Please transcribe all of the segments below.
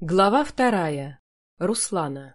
Глава вторая. Руслана.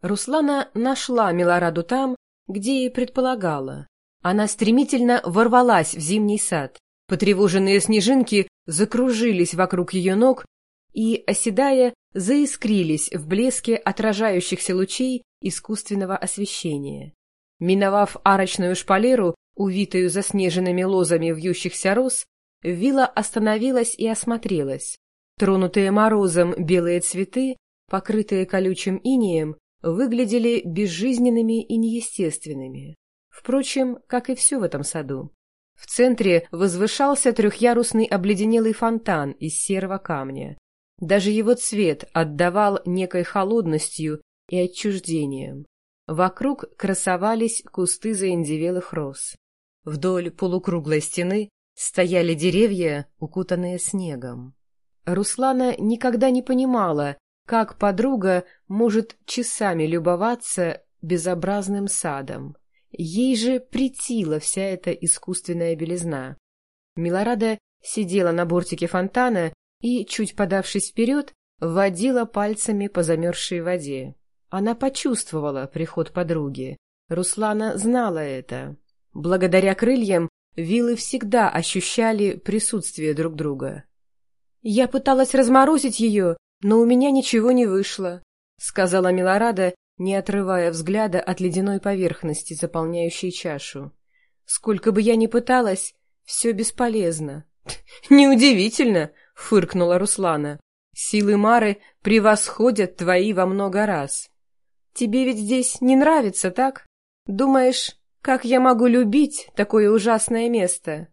Руслана нашла Милораду там, где и предполагала. Она стремительно ворвалась в зимний сад. Потревоженные снежинки закружились вокруг ее ног и, оседая, заискрились в блеске отражающихся лучей искусственного освещения. Миновав арочную шпалеру, увитую заснеженными лозами вьющихся роз, вилла остановилась и осмотрелась. Тронутые морозом белые цветы, покрытые колючим инеем, выглядели безжизненными и неестественными. Впрочем, как и все в этом саду. В центре возвышался трехъярусный обледенелый фонтан из серого камня. Даже его цвет отдавал некой холодностью и отчуждением. Вокруг красовались кусты заиндевелых роз. Вдоль полукруглой стены стояли деревья, укутанные снегом. Руслана никогда не понимала, как подруга может часами любоваться безобразным садом. Ей же притила вся эта искусственная белизна. Милорада сидела на бортике фонтана и, чуть подавшись вперед, водила пальцами по замерзшей воде. Она почувствовала приход подруги. Руслана знала это. Благодаря крыльям вилы всегда ощущали присутствие друг друга. «Я пыталась разморозить ее, но у меня ничего не вышло», — сказала Милорада, не отрывая взгляда от ледяной поверхности, заполняющей чашу. «Сколько бы я ни пыталась, все бесполезно». «Неудивительно», — фыркнула Руслана. «Силы Мары превосходят твои во много раз». «Тебе ведь здесь не нравится, так? Думаешь, как я могу любить такое ужасное место?»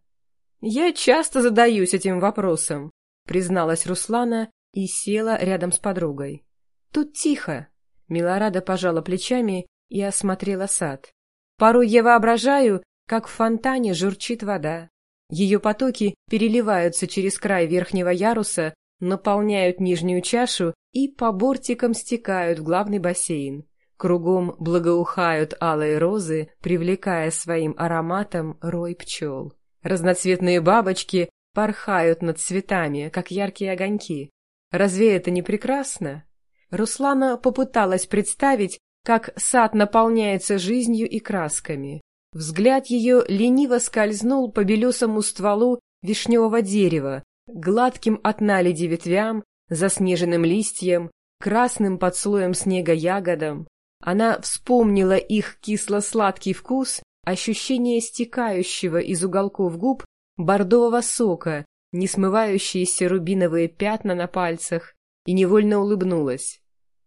«Я часто задаюсь этим вопросом призналась Руслана и села рядом с подругой. «Тут тихо». Милорада пожала плечами и осмотрела сад. «Порой я воображаю, как в фонтане журчит вода. Ее потоки переливаются через край верхнего яруса, наполняют нижнюю чашу и по бортикам стекают в главный бассейн. Кругом благоухают алые розы, привлекая своим ароматом рой пчел. Разноцветные бабочки порхают над цветами, как яркие огоньки. Разве это не прекрасно? Руслана попыталась представить, как сад наполняется жизнью и красками. Взгляд ее лениво скользнул по белесому стволу вишневого дерева, гладким от наледи ветвям, заснеженным листьям, красным под слоем снега ягодам. Она вспомнила их кисло-сладкий вкус, ощущение стекающего из уголков губ бордового сока, не смывающиеся рубиновые пятна на пальцах, и невольно улыбнулась.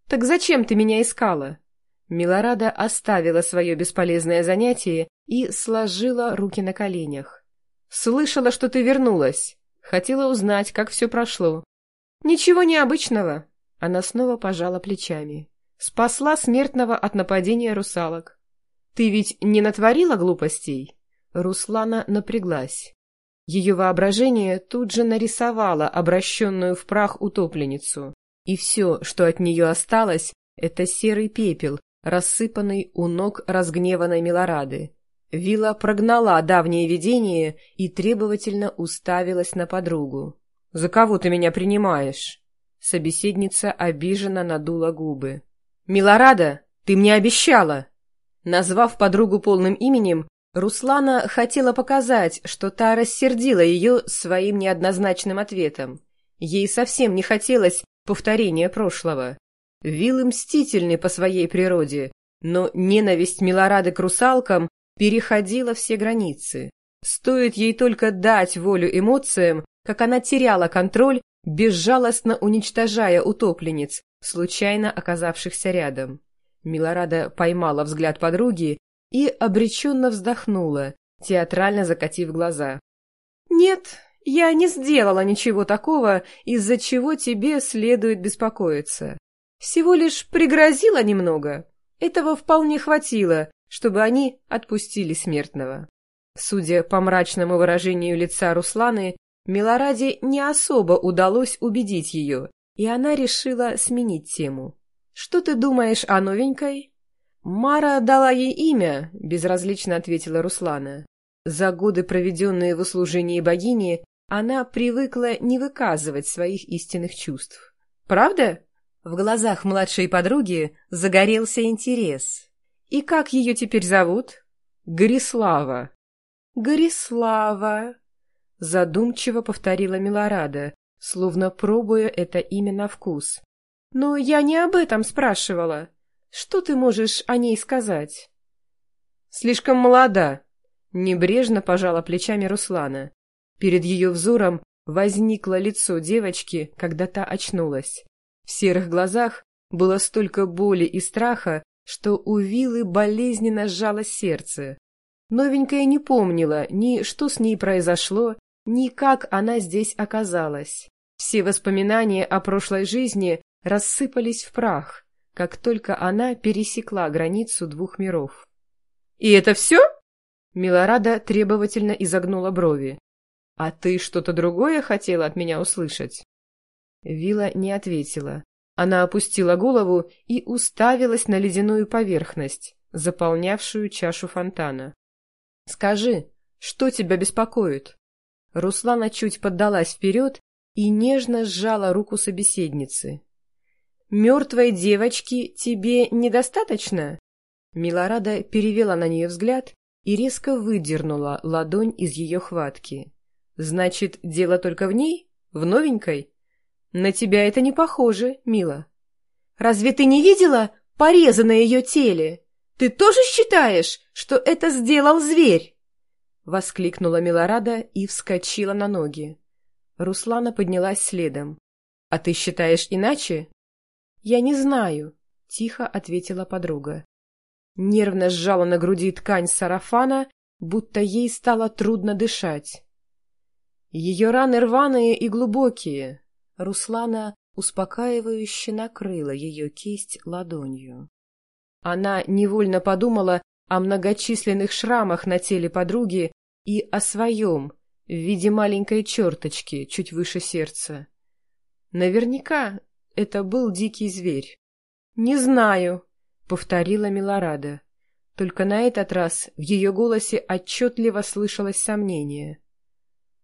«Так зачем ты меня искала?» Милорада оставила свое бесполезное занятие и сложила руки на коленях. «Слышала, что ты вернулась. Хотела узнать, как все прошло». «Ничего необычного». Она снова пожала плечами. «Спасла смертного от нападения русалок». «Ты ведь не натворила глупостей?» Руслана напряглась. Ее воображение тут же нарисовало обращенную в прах утопленницу. И все, что от нее осталось, это серый пепел, рассыпанный у ног разгневанной Милорады. Вилла прогнала давнее видение и требовательно уставилась на подругу. «За кого ты меня принимаешь?» Собеседница обиженно надула губы. «Милорада, ты мне обещала!» Назвав подругу полным именем, Руслана хотела показать, что та рассердила ее своим неоднозначным ответом. Ей совсем не хотелось повторения прошлого. Виллы мстительны по своей природе, но ненависть Милорады к русалкам переходила все границы. Стоит ей только дать волю эмоциям, как она теряла контроль, безжалостно уничтожая утопленниц, случайно оказавшихся рядом. Милорада поймала взгляд подруги и обреченно вздохнула, театрально закатив глаза. «Нет, я не сделала ничего такого, из-за чего тебе следует беспокоиться. Всего лишь пригрозила немного. Этого вполне хватило, чтобы они отпустили смертного». Судя по мрачному выражению лица Русланы, Милораде не особо удалось убедить ее, и она решила сменить тему. «Что ты думаешь о новенькой?» «Мара дала ей имя», — безразлично ответила Руслана. За годы, проведенные в услужении богини, она привыкла не выказывать своих истинных чувств. правда?» В глазах младшей подруги загорелся интерес. «И как ее теперь зовут?» «Горислава». «Горислава», — задумчиво повторила Милорада, словно пробуя это имя на вкус. «Но я не об этом спрашивала. Что ты можешь о ней сказать?» «Слишком молода», — небрежно пожала плечами Руслана. Перед ее взором возникло лицо девочки, когда та очнулась. В серых глазах было столько боли и страха, что у Вилы болезненно сжалось сердце. Новенькая не помнила ни что с ней произошло, ни как она здесь оказалась. Все воспоминания о прошлой жизни рассыпались в прах, как только она пересекла границу двух миров. «И это все?» Милорада требовательно изогнула брови. «А ты что-то другое хотела от меня услышать?» Вила не ответила. Она опустила голову и уставилась на ледяную поверхность, заполнявшую чашу фонтана. «Скажи, что тебя беспокоит?» Руслана чуть поддалась вперед и нежно сжала руку собеседницы. «Мертвой девочки тебе недостаточно?» Милорада перевела на нее взгляд и резко выдернула ладонь из ее хватки. «Значит, дело только в ней? В новенькой?» «На тебя это не похоже, мила». «Разве ты не видела порезы на ее теле? Ты тоже считаешь, что это сделал зверь?» Воскликнула Милорада и вскочила на ноги. Руслана поднялась следом. «А ты считаешь иначе?» «Я не знаю», — тихо ответила подруга. Нервно сжала на груди ткань сарафана, будто ей стало трудно дышать. Ее раны рваные и глубокие, Руслана успокаивающе накрыла ее кисть ладонью. Она невольно подумала о многочисленных шрамах на теле подруги и о своем, в виде маленькой черточки, чуть выше сердца. Наверняка это был дикий зверь. «Не знаю», — повторила Милорада. Только на этот раз в ее голосе отчетливо слышалось сомнение.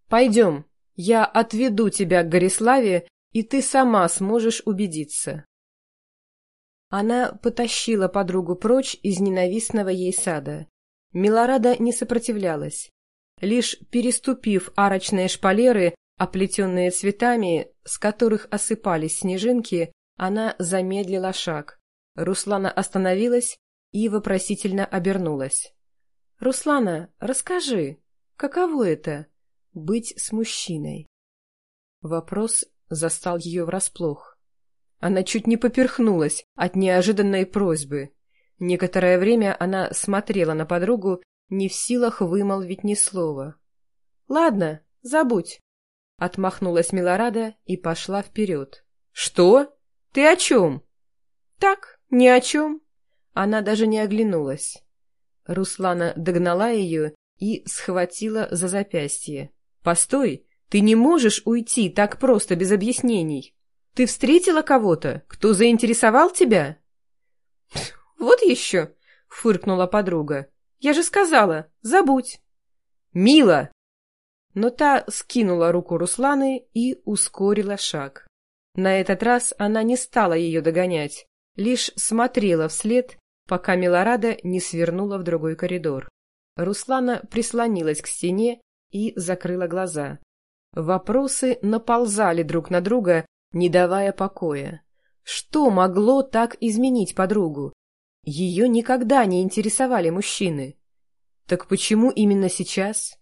«Пойдем», я отведу тебя к Гориславе, и ты сама сможешь убедиться. Она потащила подругу прочь из ненавистного ей сада. Милорада не сопротивлялась. Лишь переступив арочные шпалеры, оплетенные цветами, с которых осыпались снежинки, она замедлила шаг. Руслана остановилась и вопросительно обернулась. — Руслана, расскажи, каково это быть с мужчиной? Вопрос застал ее врасплох. Она чуть не поперхнулась от неожиданной просьбы. Некоторое время она смотрела на подругу, не в силах вымолвить ни слова. — Ладно, забудь. Отмахнулась Милорада и пошла вперед. — Что? Ты о чем? — Так, ни о чем. Она даже не оглянулась. Руслана догнала ее и схватила за запястье. Постой, ты не можешь уйти так просто, без объяснений. Ты встретила кого-то, кто заинтересовал тебя? Вот еще, фыркнула подруга. Я же сказала, забудь. Мила! Но та скинула руку Русланы и ускорила шаг. На этот раз она не стала ее догонять, лишь смотрела вслед, пока Милорада не свернула в другой коридор. Руслана прислонилась к стене и закрыла глаза. Вопросы наползали друг на друга, не давая покоя. Что могло так изменить подругу? Ее никогда не интересовали мужчины. Так почему именно сейчас?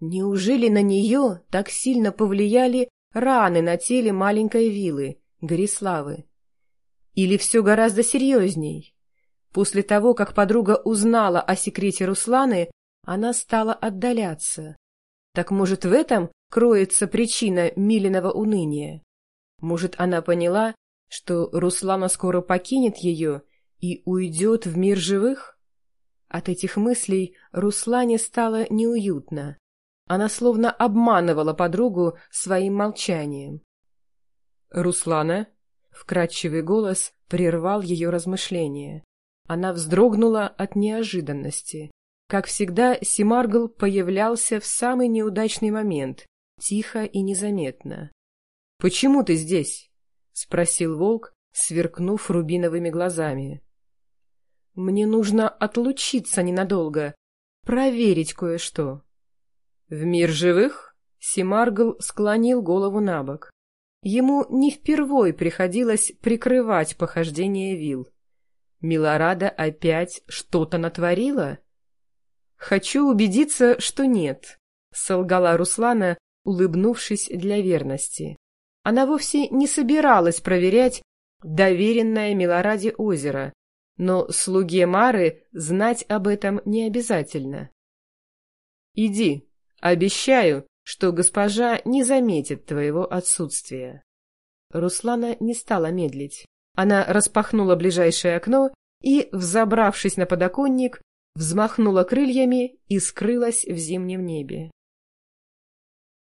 Неужели на нее так сильно повлияли раны на теле маленькой виллы, Гориславы? Или все гораздо серьезней? После того, как подруга узнала о секрете Русланы, она стала отдаляться. Так может, в этом кроется причина Милиного уныния? Может, она поняла, что Руслана скоро покинет ее и уйдет в мир живых? От этих мыслей Руслане стало неуютно. Она словно обманывала подругу своим молчанием. «Руслана?» — вкрадчивый голос прервал ее размышления. Она вздрогнула от неожиданности. Как всегда, Симаргл появлялся в самый неудачный момент, тихо и незаметно. «Почему ты здесь?» — спросил волк, сверкнув рубиновыми глазами. «Мне нужно отлучиться ненадолго, проверить кое-что». «В мир живых?» — Симаргл склонил голову на бок. Ему не впервой приходилось прикрывать похождение вил. Милорада опять что-то натворила? «Хочу убедиться, что нет», — солгала Руслана, улыбнувшись для верности. Она вовсе не собиралась проверять доверенное Милораде озеро, но слуге Мары знать об этом не обязательно. «Иди, обещаю, что госпожа не заметит твоего отсутствия». Руслана не стала медлить. Она распахнула ближайшее окно и, взобравшись на подоконник, взмахнула крыльями и скрылась в зимнем небе.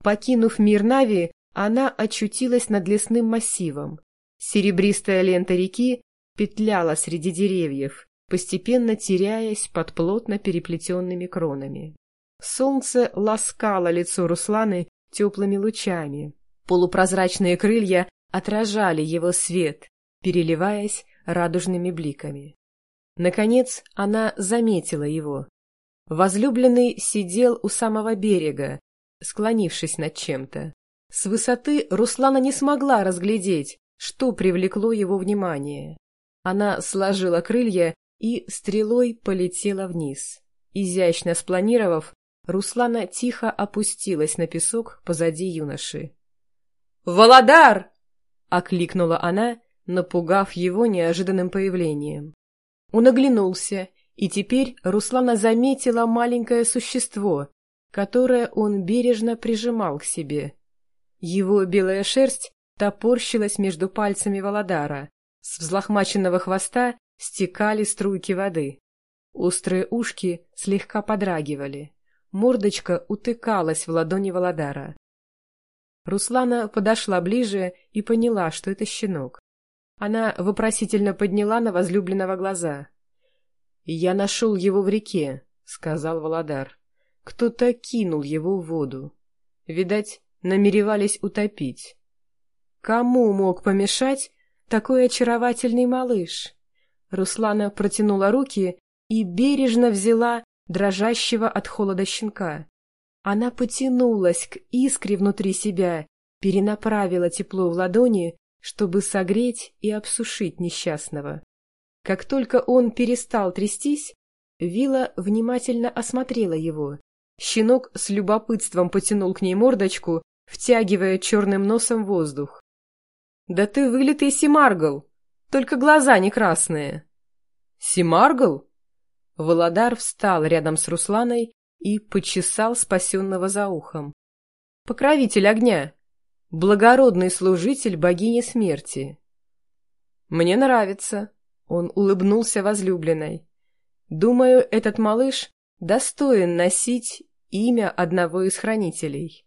Покинув мир Нави, она очутилась над лесным массивом. Серебристая лента реки петляла среди деревьев, постепенно теряясь под плотно переплетенными кронами. Солнце ласкало лицо Русланы теплыми лучами. Полупрозрачные крылья отражали его свет, переливаясь радужными бликами. Наконец она заметила его. Возлюбленный сидел у самого берега, склонившись над чем-то. С высоты Руслана не смогла разглядеть, что привлекло его внимание. Она сложила крылья и стрелой полетела вниз. Изящно спланировав, Руслана тихо опустилась на песок позади юноши. «Володар!» — окликнула она, напугав его неожиданным появлением. Он оглянулся, и теперь Руслана заметила маленькое существо, которое он бережно прижимал к себе. Его белая шерсть топорщилась между пальцами Володара, с взлохмаченного хвоста стекали струйки воды. Острые ушки слегка подрагивали. Мордочка утыкалась в ладони Володара. Руслана подошла ближе и поняла, что это щенок. Она вопросительно подняла на возлюбленного глаза. «Я нашел его в реке», — сказал Володар. «Кто-то кинул его в воду. Видать, намеревались утопить. Кому мог помешать такой очаровательный малыш?» Руслана протянула руки и бережно взяла дрожащего от холода щенка. Она потянулась к искре внутри себя, перенаправила тепло в ладони чтобы согреть и обсушить несчастного. Как только он перестал трястись, Вила внимательно осмотрела его. Щенок с любопытством потянул к ней мордочку, втягивая черным носом воздух. — Да ты вылитый Симаргл, только глаза не красные. — Симаргл? Володар встал рядом с Русланой и почесал спасенного за ухом. — Покровитель огня, благородный служитель богини смерти. Мне нравится. Он улыбнулся возлюбленной. Думаю, этот малыш достоин носить имя одного из хранителей.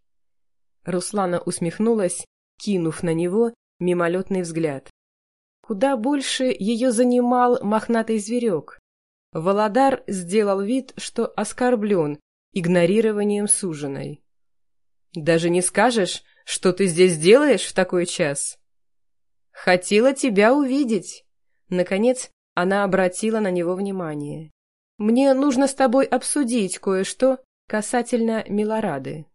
Руслана усмехнулась, кинув на него мимолетный взгляд. Куда больше ее занимал мохнатый зверек. Володар сделал вид, что оскорблен игнорированием суженой. «Даже не скажешь, что ты здесь делаешь в такой час?» «Хотела тебя увидеть». Наконец, она обратила на него внимание. «Мне нужно с тобой обсудить кое-что касательно Милорады».